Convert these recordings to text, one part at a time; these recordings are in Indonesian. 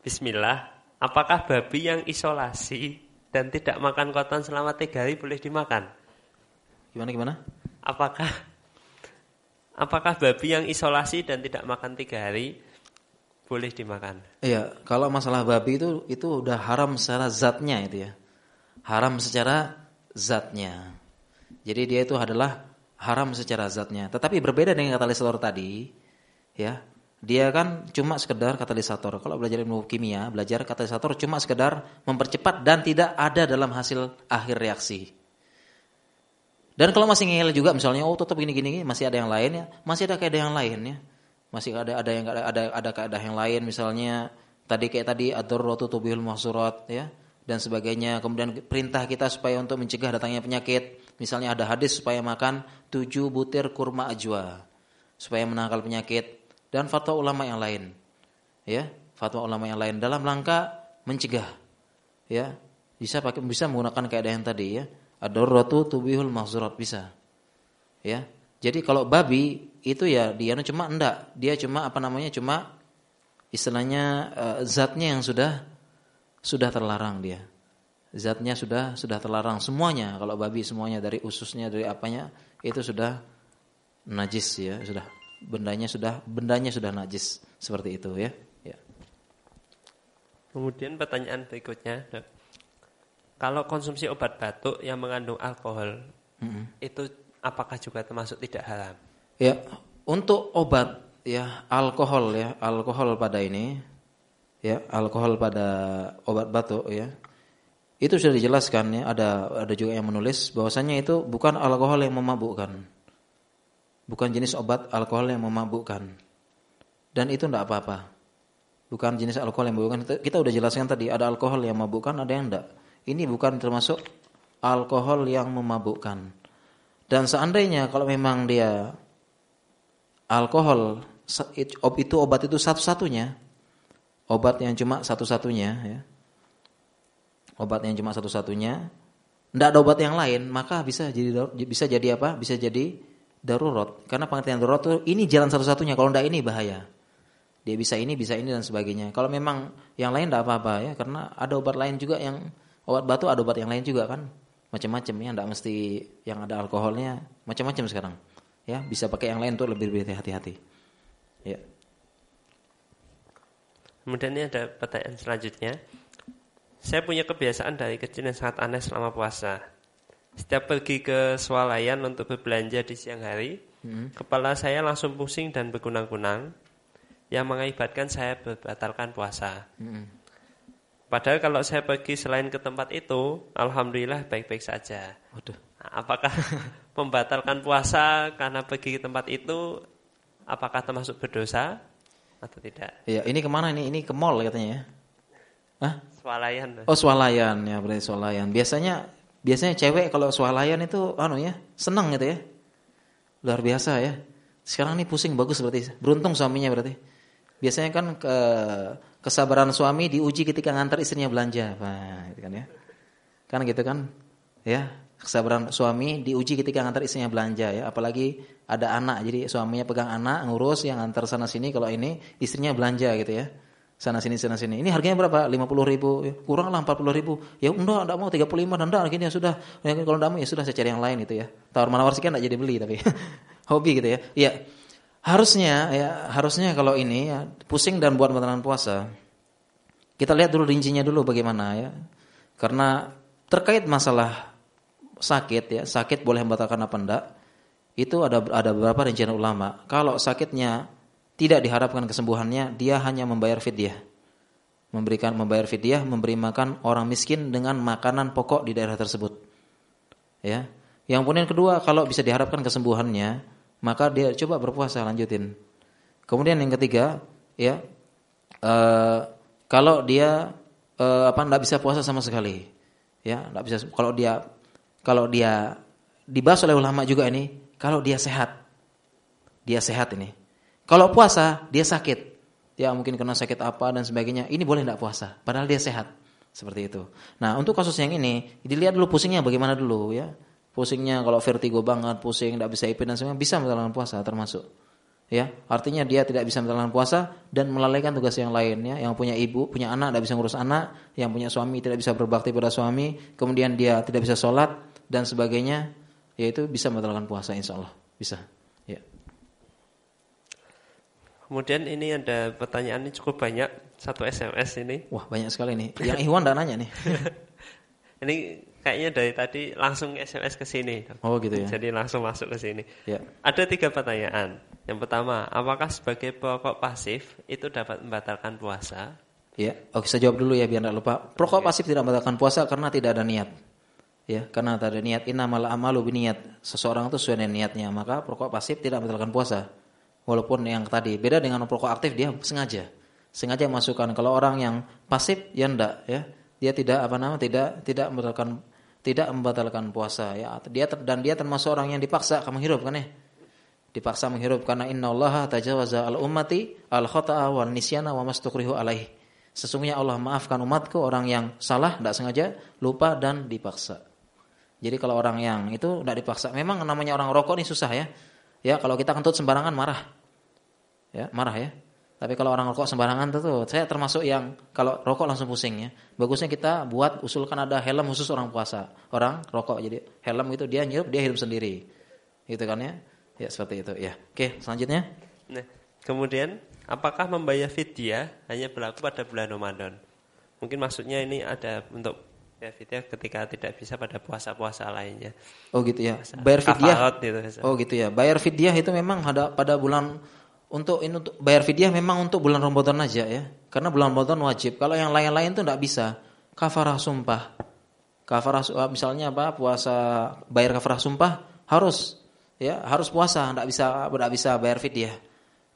Bismillah, apakah babi yang isolasi dan tidak makan kotoran selama tiga hari boleh dimakan? Gimana gimana? Apakah apakah babi yang isolasi dan tidak makan tiga hari boleh dimakan? Iya, kalau masalah babi itu itu udah haram secara zatnya itu ya. Haram secara zatnya. Jadi dia itu adalah haram secara zatnya. Tetapi berbeda dengan katalisator tadi, ya. Dia kan cuma sekedar katalisator. Kalau belajar ilmu kimia, belajar katalisator cuma sekedar mempercepat dan tidak ada dalam hasil akhir reaksi. Dan kalau masih ngeyel juga misalnya oh tetap gini-gini masih ada yang lain ya, masih ada kayak ada yang lain ya. Masih ada ada yang ada ada ada yang lain misalnya tadi kayak tadi ad-daruratu tubihul mahsurat ya dan sebagainya. Kemudian perintah kita supaya untuk mencegah datangnya penyakit. Misalnya ada hadis supaya makan 7 butir kurma ajwa supaya menangkal penyakit dan fatwa ulama yang lain. Ya, fatwa ulama yang lain dalam rangka mencegah. Ya, bisa pakai bisa menggunakan kaidah yang tadi ya. Ad-daruratu tubihul mahzurat bisa. Ya. Jadi kalau babi itu ya dia cuma enggak, dia cuma apa namanya cuma istilahnya uh, zatnya yang sudah sudah terlarang dia. Zatnya sudah sudah terlarang semuanya kalau babi semuanya dari ususnya dari apanya itu sudah najis ya, sudah bendanya sudah bendanya sudah najis seperti itu ya. ya. Kemudian pertanyaan berikutnya, kalau konsumsi obat batuk yang mengandung alkohol hmm. itu apakah juga termasuk tidak halal? Ya, untuk obat ya alkohol ya, alkohol pada ini ya, alkohol pada obat batuk ya. Itu sudah dijelaskan ya, ada ada juga yang menulis bahwasanya itu bukan alkohol yang memabukkan. Bukan jenis obat alkohol yang memabukkan. Dan itu tidak apa-apa. Bukan jenis alkohol yang memabukkan. Kita udah jelaskan tadi, ada alkohol yang memabukkan, ada yang tidak. Ini bukan termasuk alkohol yang memabukkan. Dan seandainya kalau memang dia alkohol itu obat itu satu-satunya, obat yang cuma satu-satunya ya. Obat yang cuma satu-satunya, tidak ada obat yang lain, maka bisa jadi bisa jadi apa? Bisa jadi darurat. Karena pengertian darurat itu ini jalan satu-satunya, kalau tidak ini bahaya. Dia bisa ini, bisa ini dan sebagainya. Kalau memang yang lain tidak apa-apa ya, karena ada obat lain juga yang Obat batu ada obat yang lain juga kan, macam-macam ya, tidak mesti yang ada alkoholnya, macam-macam sekarang. Ya, bisa pakai yang lain untuk lebih lebih hati-hati. Ya. Kemudian ini ada pertanyaan selanjutnya. Saya punya kebiasaan dari kecil yang sangat aneh selama puasa. Setiap pergi ke swalayan untuk berbelanja di siang hari, hmm. kepala saya langsung pusing dan berkunang-kunang, yang mengakibatkan saya membatalkan puasa. Hmm. Padahal kalau saya pergi selain ke tempat itu, alhamdulillah baik-baik saja. Waduh. Apakah membatalkan puasa karena pergi ke tempat itu apakah termasuk berdosa atau tidak? Iya, ini ke mana ini? Ini ke mall katanya ya? Hah? Swalayan. Oh, swalayan ya, berarti swalayan. Biasanya biasanya cewek kalau swalayan itu anu ya, senang gitu ya. Luar biasa ya. Sekarang ini pusing bagus berarti. Beruntung suaminya berarti. Biasanya kan ke kesabaran suami diuji ketika ngantar istrinya belanja. Nah, gitu kan ya. Kan gitu kan? Ya, kesabaran suami diuji ketika ngantar istrinya belanja ya, apalagi ada anak. Jadi suaminya pegang anak, ngurus yang antar sana sini kalau ini istrinya belanja gitu ya. Sana sini sana sini. Ini harganya berapa? 50 ribu. Ya, kurang lah 40 ribu. Ya enggak, enggak mau 35 dan enggak gini ya sudah. Ya, kalau enggak mau ya sudah saya cari yang lain itu ya. Tawar menawar sih kan enggak jadi beli tapi hobi gitu ya. Iya. Harusnya ya harusnya kalau ini ya pusing dan buat batalkan puasa. Kita lihat dulu rincinya dulu bagaimana ya. Karena terkait masalah sakit ya, sakit boleh membatalkan apa enggak? Itu ada ada beberapa rincian ulama. Kalau sakitnya tidak diharapkan kesembuhannya, dia hanya membayar fidyah. Memberikan membayar fidyah, memberi makan orang miskin dengan makanan pokok di daerah tersebut. Ya. Yang yang kedua, kalau bisa diharapkan kesembuhannya, maka dia coba berpuasa lanjutin. Kemudian yang ketiga, ya uh, kalau dia uh, apa enggak bisa puasa sama sekali, ya enggak bisa. Kalau dia kalau dia dibahas oleh ulama juga ini, kalau dia sehat, dia sehat ini. Kalau puasa dia sakit, ya mungkin kena sakit apa dan sebagainya, ini boleh enggak puasa, padahal dia sehat. Seperti itu. Nah, untuk kasus yang ini, dilihat dulu pusingnya bagaimana dulu ya. Pusingnya kalau vertigo banget, pusing, tidak bisa ipin dan semua bisa menjalankan puasa termasuk. ya artinya dia tidak bisa menjalankan puasa dan melalaikan tugas yang lainnya yang punya ibu punya anak tidak bisa ngurus anak yang punya suami tidak bisa berbakti pada suami kemudian dia tidak bisa sholat dan sebagainya yaitu bisa membatalkan puasa insya Allah bisa kemudian ini ada pertanyaan ini cukup banyak satu SMS ini wah banyak sekali nih yang Iwan tidak nanya nih ini kayaknya dari tadi langsung SMS ke sini. Oh gitu ya. Jadi langsung masuk ke sini. Ya. Ada tiga pertanyaan. Yang pertama, apakah sebagai pokok pasif itu dapat membatalkan puasa? Ya, oke saya jawab dulu ya biar tidak lupa. Pokok pasif tidak membatalkan puasa karena tidak ada niat. Ya, karena tidak ada niat. Innamal amalu biniat. Seseorang itu sesuai dengan niatnya, maka pokok pasif tidak membatalkan puasa. Walaupun yang tadi beda dengan pokok aktif dia sengaja. Sengaja masukkan kalau orang yang pasif ya enggak ya. Dia tidak apa nama tidak tidak membatalkan tidak membatalkan puasa ya. Dia dan dia termasuk orang yang dipaksa kamu hirup kan ya? Dipaksa menghirup karena innallaha tajawaza al ummati al khata'a wal nisyana wa mastukrihu alaih. Sesungguhnya Allah maafkan umatku orang yang salah tidak sengaja, lupa dan dipaksa. Jadi kalau orang yang itu tidak dipaksa, memang namanya orang rokok ini susah ya. Ya kalau kita kentut sembarangan marah. Ya, marah ya. Tapi kalau orang rokok sembarangan tuh, saya termasuk yang kalau rokok langsung pusing ya. Bagusnya kita buat usulkan ada helm khusus orang puasa, orang rokok. Jadi helm itu dia nyirup, dia hidup sendiri. Gitu kan ya. Ya seperti itu ya. Oke, selanjutnya. Nah, kemudian apakah membayar fidyah hanya berlaku pada bulan Ramadan? Mungkin maksudnya ini ada untuk ya fidyah ketika tidak bisa pada puasa-puasa lainnya. Oh gitu ya. Bayar fidyah. Gitu, oh gitu ya. Bayar fidyah itu memang ada pada bulan untuk ini untuk bayar fidyah memang untuk bulan Ramadan aja ya. Karena bulan Ramadan wajib. Kalau yang lain-lain itu tidak bisa. Kafarah sumpah. Kafarah misalnya apa? Puasa bayar kafarah sumpah harus ya, harus puasa, tidak bisa tidak bisa bayar fidyah.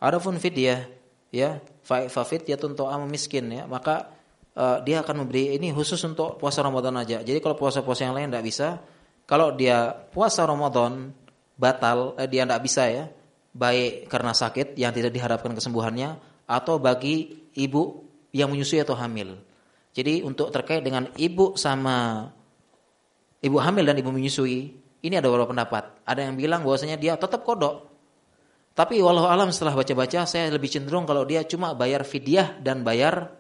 Adapun fidyah ya, fa fidyatun ta'am miskin ya, maka uh, dia akan memberi ini khusus untuk puasa Ramadan aja. Jadi kalau puasa-puasa yang lain tidak bisa, kalau dia puasa Ramadan batal, eh, dia tidak bisa ya baik karena sakit yang tidak diharapkan kesembuhannya atau bagi ibu yang menyusui atau hamil. Jadi untuk terkait dengan ibu sama ibu hamil dan ibu menyusui, ini ada beberapa pendapat. Ada yang bilang bahwasanya dia tetap kodok. Tapi walau alam setelah baca-baca saya lebih cenderung kalau dia cuma bayar fidyah dan bayar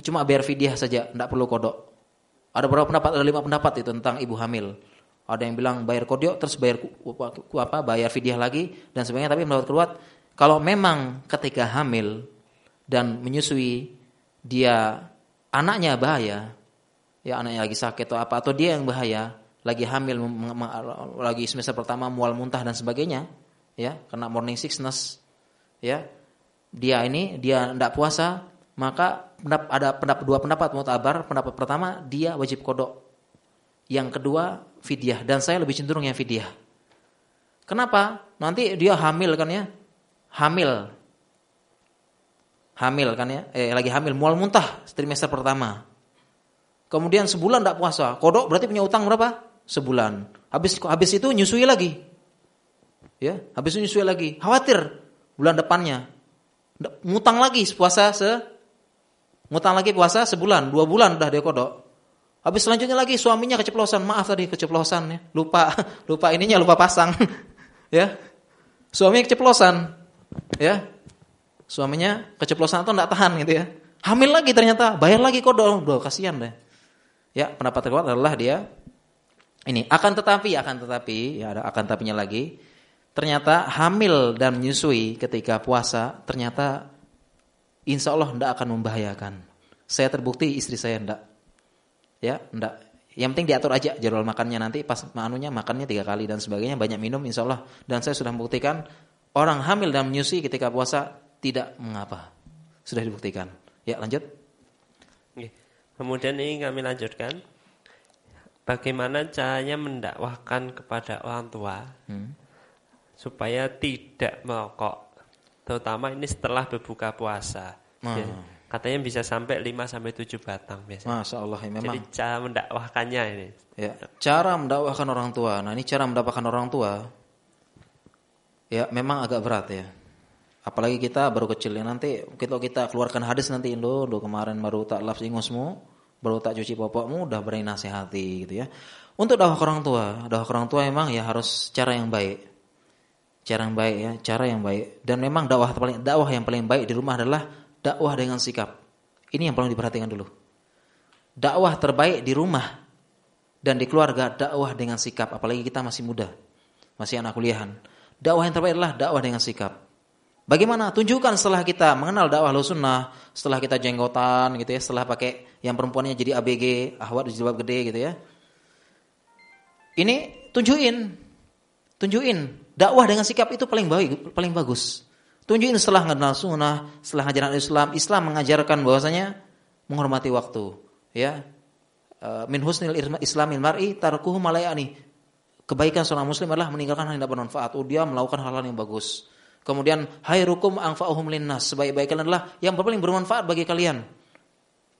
cuma bayar fidyah saja, tidak perlu kodok. Ada beberapa pendapat, ada lima pendapat itu tentang ibu hamil. Ada yang bilang bayar kodok terus bayar apa bayar fidyah lagi dan sebagainya. Tapi menurut keluar kalau memang ketika hamil dan menyusui dia anaknya bahaya, ya anaknya lagi sakit atau apa atau dia yang bahaya, lagi hamil lagi semester pertama mual muntah dan sebagainya, ya karena morning sickness, ya dia ini dia tidak puasa maka ada pendapat dua pendapat mutabar pendapat pertama dia wajib kodok yang kedua fidyah dan saya lebih cenderung yang fidyah. Kenapa? Nanti dia hamil kan ya? Hamil. Hamil kan ya? Eh lagi hamil mual muntah trimester pertama. Kemudian sebulan tidak puasa. Kodok berarti punya utang berapa? Sebulan. Habis habis itu nyusui lagi. Ya, habis itu nyusui lagi. Khawatir bulan depannya. Ngutang lagi puasa se ngutang lagi puasa sebulan, dua bulan udah dia kodok. Habis selanjutnya lagi suaminya keceplosan, maaf tadi keceplosan ya, lupa lupa ininya lupa pasang, ya. Suaminya keceplosan, ya. Suaminya keceplosan atau enggak tahan gitu ya. Hamil lagi ternyata, bayar lagi kodok, udah kasihan deh. Ya, pendapat terkuat adalah dia ini akan tetapi akan tetapi ya ada akan tapinya lagi. Ternyata hamil dan menyusui ketika puasa ternyata insya Allah tidak akan membahayakan. Saya terbukti istri saya tidak Ya, enggak. Yang penting diatur aja jadwal makannya nanti. Pas manunya makannya tiga kali dan sebagainya banyak minum insya Allah dan saya sudah membuktikan orang hamil dan menyusui ketika puasa tidak mengapa. Sudah dibuktikan. Ya lanjut. Kemudian ini kami lanjutkan. Bagaimana caranya mendakwahkan kepada orang tua hmm. supaya tidak merokok terutama ini setelah berbuka puasa hmm. Katanya bisa sampai 5 sampai 7 batang biasanya. Masya Allah, ya, memang. Jadi cara mendakwahkannya ini. Ya, cara mendakwahkan orang tua. Nah, ini cara mendakwahkan orang tua. Ya, memang agak berat ya. Apalagi kita baru kecil ya nanti kita kita keluarkan hadis nanti Indo, do kemarin baru tak laf ingusmu, baru tak cuci popokmu udah berani nasihati gitu ya. Untuk dakwah orang tua, dakwah orang tua memang ya harus cara yang baik. Cara yang baik ya, cara yang baik. Dan memang dakwah paling dakwah yang paling baik di rumah adalah dakwah dengan sikap. Ini yang perlu diperhatikan dulu. Dakwah terbaik di rumah dan di keluarga dakwah dengan sikap, apalagi kita masih muda, masih anak kuliahan. Dakwah yang terbaik adalah dakwah dengan sikap. Bagaimana? Tunjukkan setelah kita mengenal dakwah sunnah, setelah kita jenggotan gitu ya, setelah pakai yang perempuannya jadi ABG, ahwat jilbab gede gitu ya. Ini tunjukin, tunjukin dakwah dengan sikap itu paling baik, paling bagus. Tunjukin setelah mengenal sunnah, setelah ajaran Islam, Islam mengajarkan bahwasanya menghormati waktu, ya. E, min husnil islamil mar'i tarkuhu malayani. Kebaikan seorang muslim adalah meninggalkan hal yang tidak bermanfaat. Oh, dia melakukan hal-hal yang bagus. Kemudian hayrukum anfa'uhum linnas. Sebaik-baik kalian adalah yang paling bermanfaat bagi kalian.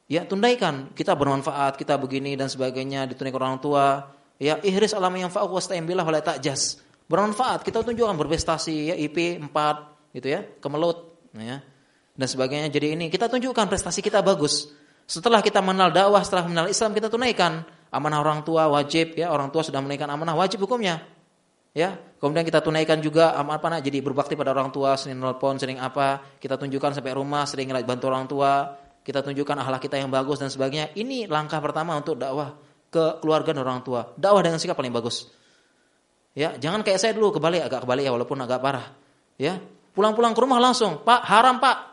Ya, tunaikan. Kita bermanfaat, kita begini dan sebagainya, ditunaikan orang tua. Ya, ihris alam yang fa'u wasta'im billah wala ta'jas. Bermanfaat, kita tunjukkan berprestasi ya IP 4 gitu ya, kemelut ya. Dan sebagainya. Jadi ini kita tunjukkan prestasi kita bagus. Setelah kita mengenal dakwah, setelah mengenal Islam, kita tunaikan amanah orang tua wajib ya, orang tua sudah menunaikan amanah wajib hukumnya. Ya, kemudian kita tunaikan juga apa apa jadi berbakti pada orang tua, sering nelpon, sering apa, kita tunjukkan sampai rumah, sering bantu orang tua, kita tunjukkan akhlak kita yang bagus dan sebagainya. Ini langkah pertama untuk dakwah ke keluarga dan orang tua. Dakwah dengan sikap paling bagus. Ya, jangan kayak saya dulu kebalik agak kebalik ya walaupun agak parah. Ya, pulang-pulang ke rumah langsung, Pak, haram Pak.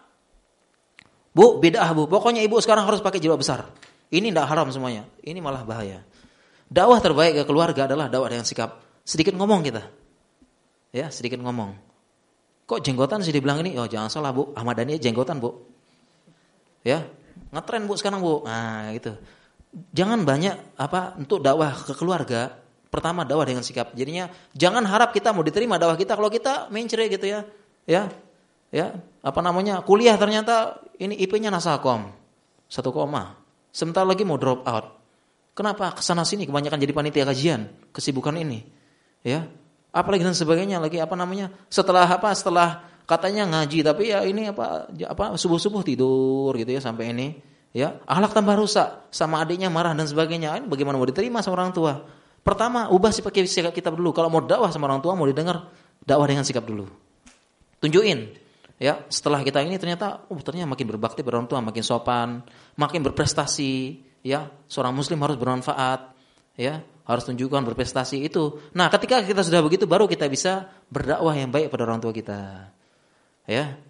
Bu, beda Bu. Pokoknya ibu sekarang harus pakai jilbab besar. Ini tidak haram semuanya. Ini malah bahaya. Dakwah terbaik ke keluarga adalah dakwah dengan sikap sedikit ngomong kita. Ya, sedikit ngomong. Kok jenggotan sih dibilang ini? Oh, jangan salah, Bu. Ahmad Dhani jenggotan, Bu. Ya, ngetren Bu sekarang, Bu. Nah, gitu. Jangan banyak apa untuk dakwah ke keluarga. Pertama dakwah dengan sikap. Jadinya jangan harap kita mau diterima dakwah kita kalau kita main cerai gitu ya. Ya. Ya, apa namanya? Kuliah ternyata ini IP-nya Nasakom. Satu koma. Sebentar lagi mau drop out. Kenapa? Ke sana sini kebanyakan jadi panitia kajian. Kesibukan ini ya apalagi dan sebagainya lagi apa namanya setelah apa setelah katanya ngaji tapi ya ini apa apa subuh subuh tidur gitu ya sampai ini ya akhlak tambah rusak sama adiknya marah dan sebagainya ini bagaimana mau diterima sama orang tua pertama ubah sifat sikap kita dulu kalau mau dakwah sama orang tua mau didengar dakwah dengan sikap dulu tunjukin ya setelah kita ini ternyata oh ternyata makin berbakti pada orang tua makin sopan makin berprestasi ya seorang muslim harus bermanfaat ya harus tunjukkan berprestasi itu. Nah, ketika kita sudah begitu baru kita bisa berdakwah yang baik pada orang tua kita. Ya.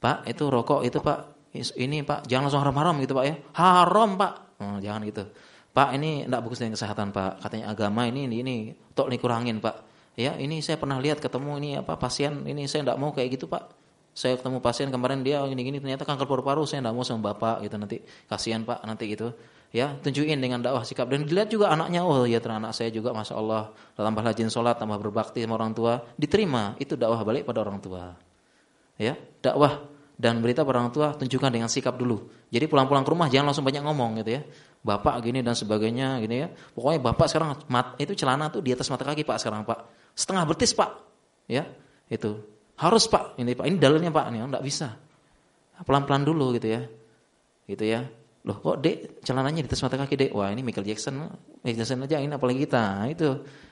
Pak, itu rokok itu Pak, ini Pak, jangan langsung haram-haram gitu Pak ya. Haram Pak. Oh, jangan gitu. Pak, ini enggak bagus dengan kesehatan Pak. Katanya agama ini ini, ini tok dikurangin Pak. Ya, ini saya pernah lihat ketemu ini apa pasien ini saya enggak mau kayak gitu Pak. Saya ketemu pasien kemarin dia gini-gini ternyata kanker paru-paru saya enggak mau sama Bapak gitu nanti. Kasihan Pak nanti gitu ya tunjukin dengan dakwah sikap dan dilihat juga anaknya oh ya anak saya juga masya Allah tambah rajin sholat tambah berbakti sama orang tua diterima itu dakwah balik pada orang tua ya dakwah dan berita pada orang tua tunjukkan dengan sikap dulu jadi pulang-pulang ke rumah jangan langsung banyak ngomong gitu ya bapak gini dan sebagainya gini ya. Pokoknya bapak sekarang mat, itu celana tuh di atas mata kaki pak sekarang pak. Setengah betis pak. Ya itu. Harus pak. Ini pak. Ini dalilnya pak. Ini enggak bisa. Pelan-pelan dulu gitu ya. Gitu ya. Loh kok dek celananya di atas mata kaki dek? Wah ini Michael Jackson, Michael Jackson aja ini apalagi kita. Nah, itu.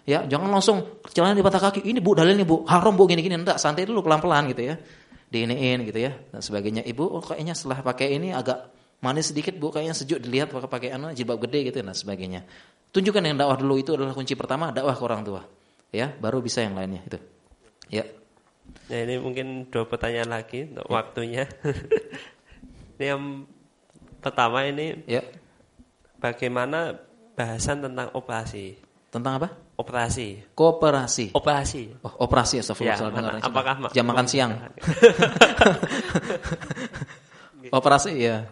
Ya jangan langsung celana di mata kaki. Ini bu dalilnya bu. Haram bu gini-gini. Enggak santai dulu pelan-pelan gitu ya. Diiniin gitu ya. Dan sebagainya. Ibu oh, kayaknya setelah pakai ini agak manis sedikit bu kayaknya sejuk dilihat pakai pakai anu jilbab gede gitu dan sebagainya. Tunjukkan yang dakwah dulu itu adalah kunci pertama dakwah ke orang tua. Ya baru bisa yang lainnya itu. Ya. Ya ini mungkin dua pertanyaan lagi untuk ya. waktunya. ini yang pertama ini ya. bagaimana bahasan tentang operasi? Tentang apa? Operasi. Kooperasi. Operasi. Oh, operasi ya, ya mana, apakah jam makan siang? operasi ya.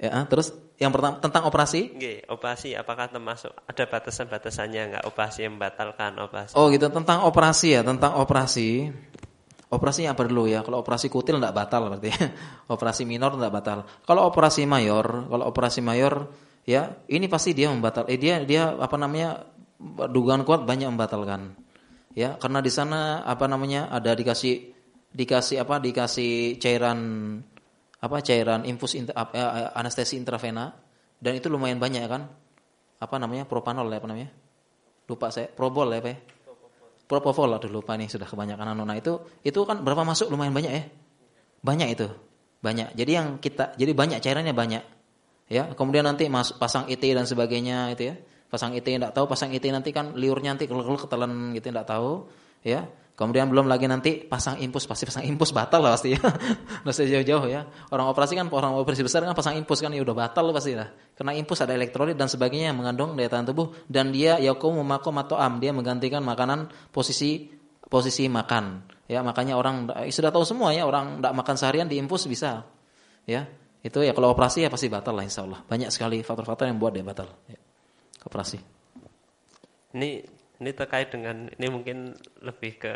Ya, ah, terus yang pertama tentang operasi? Oke, operasi apakah termasuk ada batasan-batasannya enggak operasi yang membatalkan operasi? Oh, gitu tentang operasi ya, tentang operasi. Operasinya apa dulu ya? Kalau operasi kutil tidak batal berarti. operasi minor tidak batal. Kalau operasi mayor, kalau operasi mayor ya ini pasti dia membatal. Eh dia dia apa namanya dugaan kuat banyak membatalkan. Ya, karena di sana apa namanya ada dikasih dikasih apa? Dikasih cairan apa? Cairan infus inter, eh, eh, anestesi intravena dan itu lumayan banyak kan? Apa namanya? Propanol ya apa namanya? Lupa saya. Probol ya apa ya? propofol aduh lupa nih sudah kebanyakan anu nah itu itu kan berapa masuk lumayan banyak ya banyak itu banyak jadi yang kita jadi banyak cairannya banyak ya kemudian nanti mas, pasang IT dan sebagainya itu ya pasang IT tidak tahu pasang IT nanti kan liurnya nanti kalau ketelan gitu tidak tahu ya Kemudian belum lagi nanti pasang impus, pasti pasang impus batal lah pasti ya. Nggak jauh-jauh ya. Orang operasi kan, orang operasi besar kan pasang impus kan ya udah batal pasti lah. Karena impus ada elektrolit dan sebagainya yang mengandung daya tahan tubuh dan dia yakum makom atau am, dia menggantikan makanan posisi posisi makan. Ya, makanya orang sudah tahu semua ya, orang tidak makan seharian di impus bisa. Ya. Itu ya kalau operasi ya pasti batal lah insya Allah. Banyak sekali faktor-faktor yang buat dia batal. Ya. Operasi. Ini ini terkait dengan ini mungkin lebih ke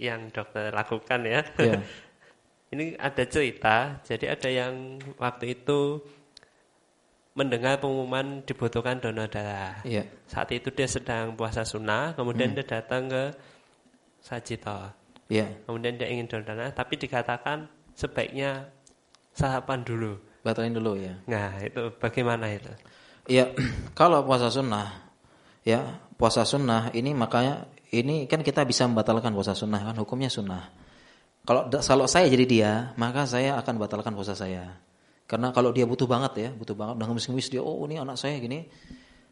yang dokter lakukan ya. Yeah. ini ada cerita, jadi ada yang waktu itu mendengar pengumuman dibutuhkan donor darah. Yeah. Saat itu dia sedang puasa sunnah, kemudian hmm. dia datang ke Sajito. Yeah. Kemudian dia ingin donor darah, tapi dikatakan sebaiknya sarapan dulu. Batalin dulu ya. Nah itu bagaimana itu? Iya, kalau puasa sunnah ya puasa sunnah ini makanya ini kan kita bisa membatalkan puasa sunnah kan hukumnya sunnah. Kalau kalau saya jadi dia, maka saya akan batalkan puasa saya. Karena kalau dia butuh banget ya, butuh banget udah ngemis-ngemis dia, oh ini anak saya gini.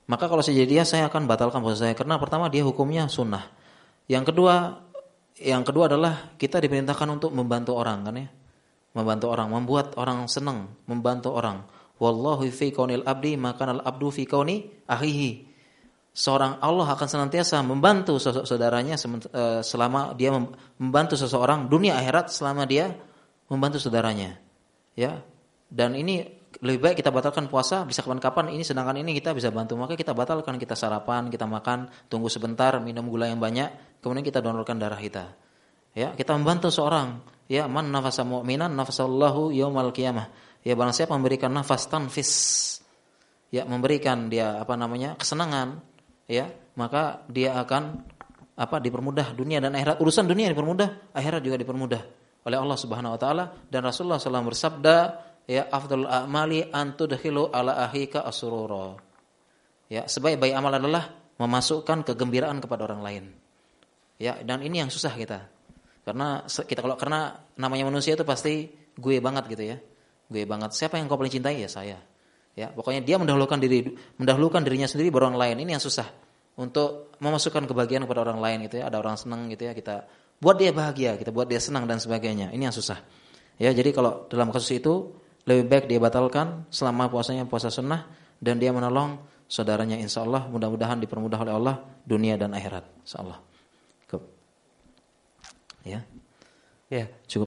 Maka kalau saya jadi dia, saya akan batalkan puasa saya. Karena pertama dia hukumnya sunnah. Yang kedua, yang kedua adalah kita diperintahkan untuk membantu orang kan ya. Membantu orang, membuat orang senang, membantu orang. Wallahu fi kaunil abdi maka al abdu fi kauni ahihi seorang Allah akan senantiasa membantu sosok saudaranya eh, selama dia membantu seseorang dunia akhirat selama dia membantu saudaranya. Ya. Dan ini lebih baik kita batalkan puasa bisa kapan-kapan ini sedangkan ini kita bisa bantu maka kita batalkan kita sarapan kita makan tunggu sebentar minum gula yang banyak kemudian kita donorkan darah kita ya kita membantu seorang ya man nafasa mu'minan nafasallahu yaumal qiyamah ya barang siapa memberikan nafas tanfis ya memberikan dia apa namanya kesenangan ya maka dia akan apa dipermudah dunia dan akhirat. Urusan dunia dipermudah akhirat juga dipermudah oleh Allah Subhanahu wa taala. Dan Rasulullah SAW bersabda ya afdalul a'mali antudkhilu ala ahika asurura. Ya sebaik-baik amal adalah memasukkan kegembiraan kepada orang lain. Ya dan ini yang susah kita. Karena kita kalau karena namanya manusia itu pasti gue banget gitu ya. Gue banget. Siapa yang kau paling cintai? Ya saya Ya, pokoknya dia mendahulukan diri mendahulukan dirinya sendiri baru orang lain. Ini yang susah untuk memasukkan kebahagiaan kepada orang lain gitu ya. Ada orang senang gitu ya, kita buat dia bahagia, kita buat dia senang dan sebagainya. Ini yang susah. Ya, jadi kalau dalam kasus itu lebih baik dia batalkan selama puasanya puasa sunnah dan dia menolong saudaranya insya Allah mudah-mudahan dipermudah oleh Allah dunia dan akhirat insya Allah. Ya. Ya. Cukup